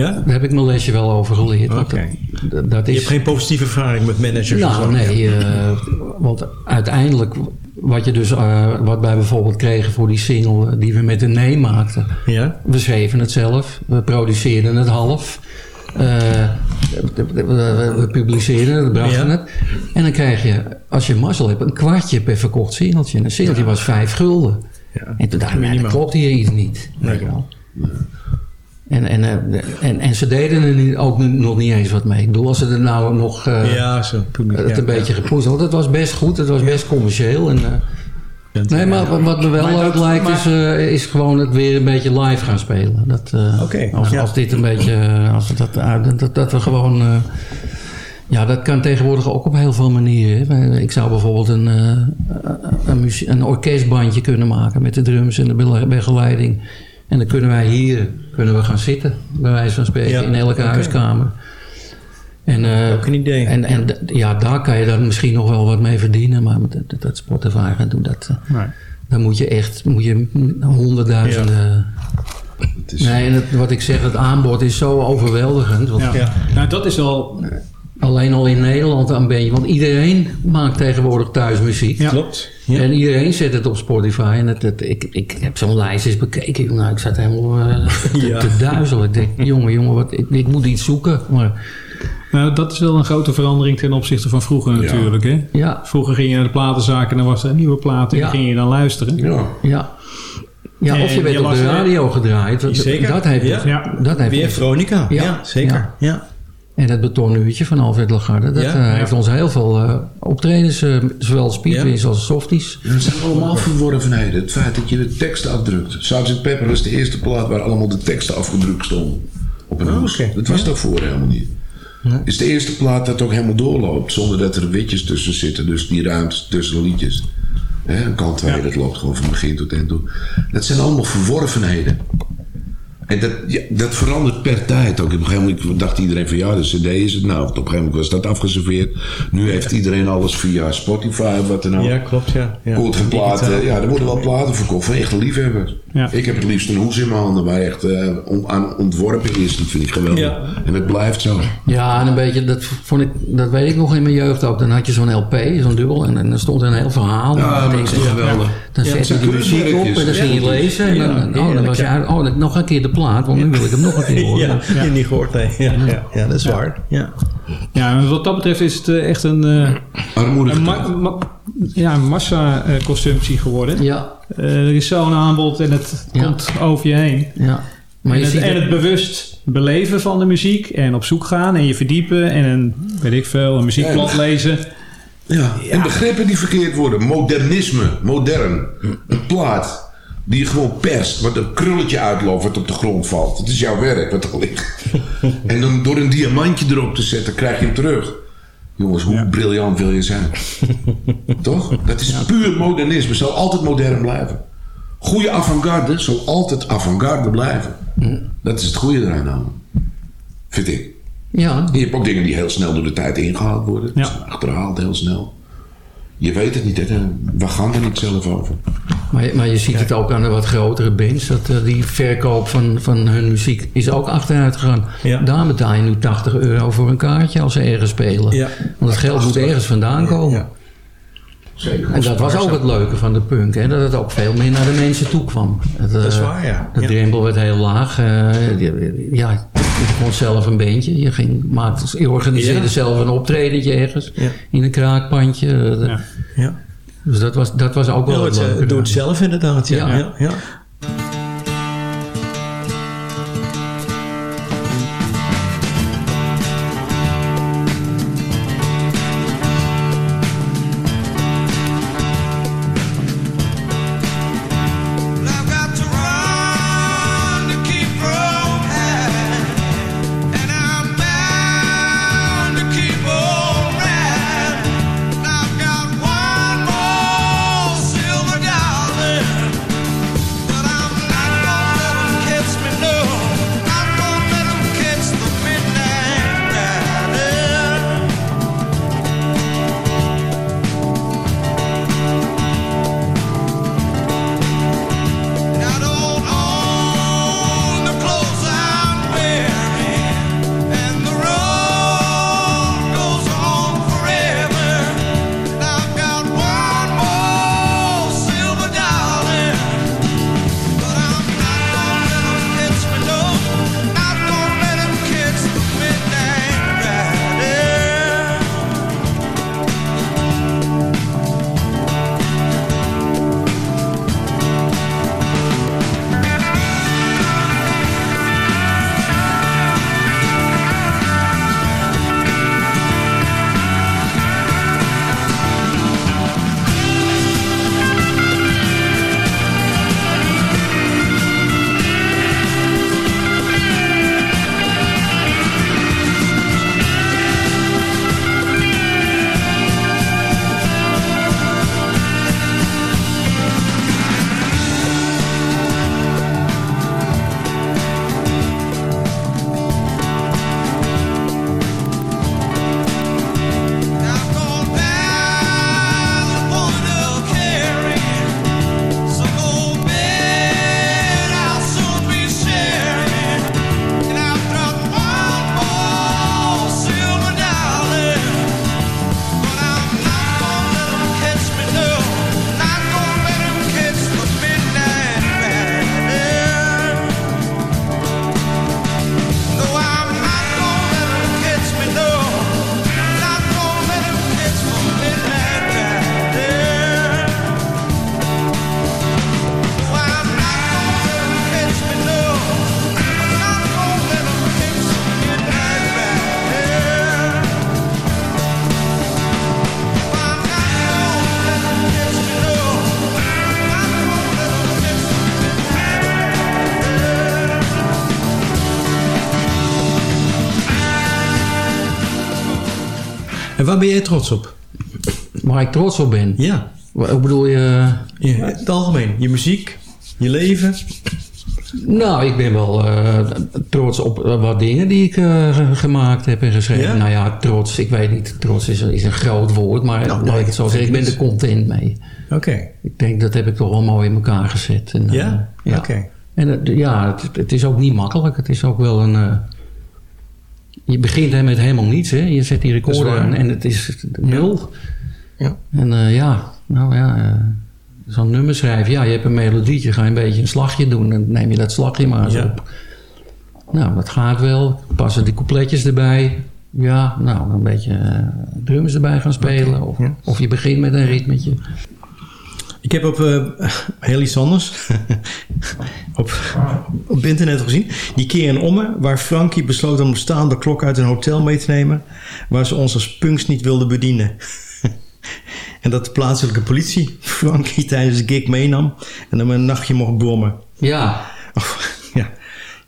daar heb ik mijn lesje wel over geleerd. Oké. dat, dat Je is, hebt geen positieve ervaring met managers? en nou, zo? nee, eh, want uiteindelijk, wat, je dus, eh, wat wij bijvoorbeeld kregen voor die single die we met een nee maakten. Ja? We schreven het zelf, we produceerden het half. we, publiceerden het, we brachten Ja. het. En dan krijg je, als je mazzel hebt, een kwartje per verkocht singeltje. En een singeltje was vijf gulden. En toen dacht ik, nee, dat klopt hier iets niet. Je wel. En, en, eh, en, en ze deden er ook nog niet eens wat mee. Ik bedoel, als ze er nou nog eh, Ja, zo. Toen, het ja, een beetje gepusht Want het was best goed, het was best commercieel. En, eh, nee, maar wat- me wel Maar leuk dat- lijkt maar- is, is gewoon het weer een beetje live gaan spelen. Dat, Oké, als, als dit een beetje, als we dat, dat, dat we gewoon... ja, dat kan tegenwoordig ook op heel veel manieren. hè. Ik zou bijvoorbeeld een, een, een orkestbandje kunnen maken met de drums en de begeleiding. En dan kunnen wij hier kunnen we gaan zitten, bij wijze van spreken, Ja, in elke huiskamer. En, eh, Ook een idee. En, ja, daar kan je dan misschien nog wel wat mee verdienen, maar dat, dat- Spotify gaan doen, dat, eh, Nee. dan moet je echt moet je honderdduizenden. Nee, en het, wat ik zeg, het aanbod is zo overweldigend. Want Ja. Nou, dat is wel... Alleen al in Nederland een beetje. Want iedereen maakt tegenwoordig thuis muziek. Klopt. En iedereen zet het op Spotify. En het, het- ik, ik heb zo'n lijst eens bekeken. Nou, ik zat helemaal eh, te, Ja. te duizelen. Ik denk, jongen, jongen, wat, ik, ik moet iets zoeken. Maar Nou, dat is wel een grote verandering ten opzichte van vroeger natuurlijk. Hè? Ja. Vroeger ging je naar de platenzaak en dan was er een nieuwe plaat en Ja. dan ging je dan luisteren. Ja. ja. Ja, of je En werd je op las de radio gedraaid. Dat, Zeker. Dat heeft, Ja. Ja. dat heeft Weer Veronica. Ja, zeker. Ja. En het betonuurtje van Alfred Lagarde. Dat Ja, eh, ja. heeft ons heel veel eh, optredens, eh, zowel speedwins als softies. Dat zijn allemaal verworvenheden. Het feit dat je de teksten afdrukt. Sgt. Pepper was de eerste plaat waar allemaal de teksten afgedrukt stonden. Op een Oh. Dat was Ja. daarvoor helemaal niet. is de eerste plaat dat ook helemaal doorloopt. Zonder dat er witjes tussen zitten. Dus die ruimte tussen de liedjes. Hè, een kant 2, dat loopt gewoon van begin tot eind toe. Dat zijn allemaal verworvenheden. En dat, ja, dat verandert per tijd ook. Op een gegeven moment dacht iedereen van ja, de cd is het. Nou, op een gegeven moment was dat afgeserveerd. Nu heeft iedereen alles via Spotify of wat dan ook. Ja, klopt, ja. ja. Platen. Digitaal. Ja, er worden wel platen verkocht van echte liefhebbers. Ja. Ik heb het liefst een hoes in mijn handen waar echt eh, on- aan ontworpen is. Dat vind ik geweldig. Ja. En het blijft zo. Ja, en een beetje, dat, vond ik, dat weet ik nog in mijn jeugd ook. Dan had je zo'n LP, zo'n dubbel, en, en er stond een heel verhaal. Ja, Dan dat is geweldig. Dan zet je de muziek op en dan ging je lezen. En dan, oh, dan was je, ja. uit- oh, dan- nog een keer de plaat, want nu wil ik hem nog een keer horen. Ja, je niet gehoord, nee. Ja, ja, ja, dat is waar. Ja. Ja, wat dat betreft is het eh, echt een, eh, Armoedig. een ma- ma- ja, massa-consumptie geworden. Ja, Eh, er is zo'n aanbod en het Ja. komt over je heen. ja. Maar en, je het, ziet en het- bewust beleven van de muziek en op zoek gaan en je verdiepen en een, weet ik veel, een muziekblad Ja. lezen. Ja. En begrippen die verkeerd worden. Modernisme, modern. Een plaat die je gewoon perst, wat een krulletje uitloopt wat op de grond valt. Het is jouw werk wat er ligt. en dan door een diamantje erop te zetten, krijg je hem terug. Jongens, hoe briljant wil je zijn? Toch? Dat is puur modernisme. Zal altijd modern blijven. Goede avant-garde zal altijd avant-garde blijven. Dat is het goede eraan dan. Vind ik. ja, Je hebt ook dingen die heel snel door de tijd ingehaald worden. Ja. Achterhaald heel snel. Je weet het niet, hè? we gaan er niet zelf over. Maar, je- maar je ziet het ook aan de wat grotere bands. Dat eh, die verkoop van, van hun muziek is ook achteruit gegaan. Ja. Daar betaal je nu 80 euro voor een kaartje als ze ergens spelen. Ja. Want het geld moet ergens vandaan komen. Ja. Zeker. En dat was ook het leuke van de punk, hè? dat het ook veel meer naar de mensen toe kwam. Het, Dat is eh, waar, ja. De drempel werd heel laag. eh, ja, je begon zelf een beentje. Je, ging, maakte, je organiseerde zelf een optredentje ergens in een kraakpandje. Ja. Dus dat was, dat was ook wel Ja, het doe het zelf inderdaad. Ja. Ja. Ja. Ja. Waar ben jij trots op? Waar ik trots op ben? Ja. Hoe bedoel je? Ja, het algemeen. Je muziek, je leven. Nou, ik ben wel eh, trots op eh, wat dingen die ik eh, gemaakt heb en geschreven. Ja? Nou ja, trots, ik weet niet. Trots is, is een groot woord, maar Nou, nee, ik het zo zeggen. Ik ben er content mee. Oké. Ik denk dat heb ik toch wel mooi in elkaar gezet. En, eh, Ja? ja. Oké. En ja, het, het is ook niet makkelijk. Het is ook wel een... je begint hè, met helemaal niets. Hè? Je zet die recorder aan en het is nul. Ja. En eh, ja, nou ja, eh, zo'n nummer schrijven. Ja, je hebt een melodietje, ga je een beetje een slagje doen. Dan neem je dat slagje maar eens Ja. op. Nou, dat gaat wel. Passen die coupletjes erbij. Ja, nou, een beetje eh, drums erbij gaan spelen. Of, of je begint met een ritmetje. Ik heb op eh, heel iets anders op, op internet gezien. Die keer in Ommen, waar Frankie besloot om een staande klok uit een hotel mee te nemen, waar ze ons als punks niet wilden bedienen. en dat de plaatselijke politie Frankie tijdens de gig meenam en hem een nachtje mocht brommen. Ja. ja.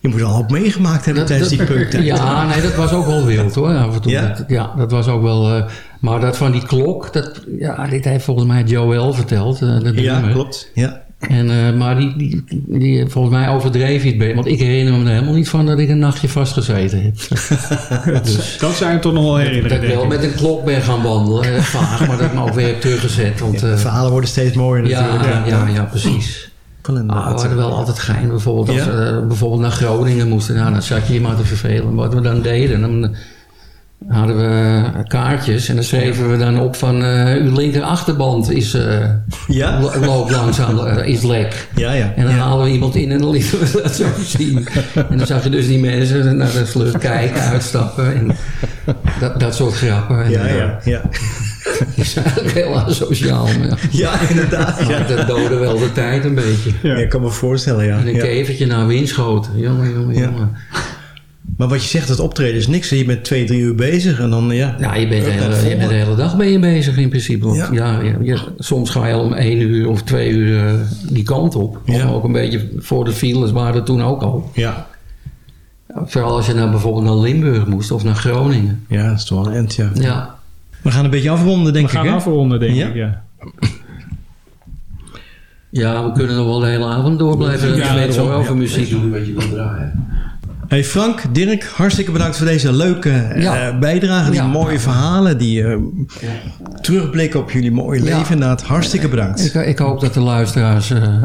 Je moet al hoop meegemaakt hebben tijdens die punktijd. Ja, nee, dat was ook wel wild hoor. Af en toe. Ja? Dat, ja, dat was ook wel. eh, maar dat van die klok, dat, ja, dit heeft volgens mij Joel verteld. de Ja, klopt. Ja. En, eh, maar die, die, die, volgens mij overdreef hij het bij. Want ik herinner me er helemaal niet van dat ik een nachtje vastgezeten heb. Dus- Dat zou je toch nog wel herinneren, dat ik wel met een klok ben gaan wandelen. eh, Vaag, maar dat ik me ook weer heb teruggezet. Want, De eh, verhalen worden steeds mooier ja, natuurlijk. ja, ja, precies. Van een, Ah, we hadden wel altijd gein. Bijvoorbeeld als Ja? we eh, bijvoorbeeld naar Groningen moesten. Nou, dan zat je je maar te vervelen. Wat we dan deden, dan hadden we kaartjes. En dan schreven we dan op van... eh, uw linker achterband is, eh Ja? lo- loopt langzaam, eh, is lek. Ja, ja. En dan ja. haalden we iemand in en dan lieten we dat zo zien. En dan zag je dus die mensen naar de vlucht kijken, uitstappen. En dat, dat soort grappen. En, Ja, eh, ja, ja. Zijn eigenlijk heel asociaal. Maar, Ja, inderdaad. Ja. dat doodde wel de tijd een beetje. Ja, ik kan me voorstellen, ja. En een kevertje naar windschoten. Jongen, jongen, jongen. Maar wat je zegt, het optreden is niks. Je bent twee, drie uur bezig en dan, ja... Ja, je bent, de hele, je bent de hele dag ben je bezig in principe. Want Ja. ja. je- je- soms ga je al om één uur of twee uur eh, die kant op. Ja. Ook een beetje voor de files waren er toen ook al. Ja. Vooral als je naar, bijvoorbeeld naar Limburg moest of naar Groningen. Ja, dat is toch wel een end, ja. Ja. We gaan een beetje afronden, denk We gaan ik, hè? afronden, denk Ja? ik, ja. Ja, we kunnen nog wel de hele avond door blijven. Ja, zo over muziek doen. wat je wil draaien. Hey Frank, Dirk, hartstikke bedankt voor deze leuke eh, Ja. bijdrage. Die Ja. mooie verhalen, die eh, terugblikken op jullie mooie Ja. leven. Inderdaad, hartstikke bedankt. Ik, ik hoop dat de luisteraars eh,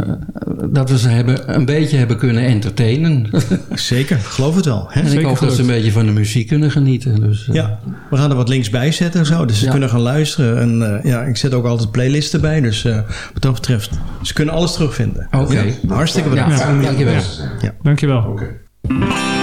dat we ze hebben, een beetje hebben kunnen entertainen. Zeker, geloof het wel. Hè? en ik Zeker hoop dat ze een beetje van de muziek kunnen genieten. Dus, eh, Ja, we gaan er wat links bij zetten en zo. Dus ze Ja. kunnen gaan luisteren. En eh, ja, ik zet ook altijd playlists erbij. Dus eh, wat dat betreft, ze kunnen alles terugvinden. Oké. Ja, hartstikke bedankt. Ja, dankjewel. Ja. Dankjewel. I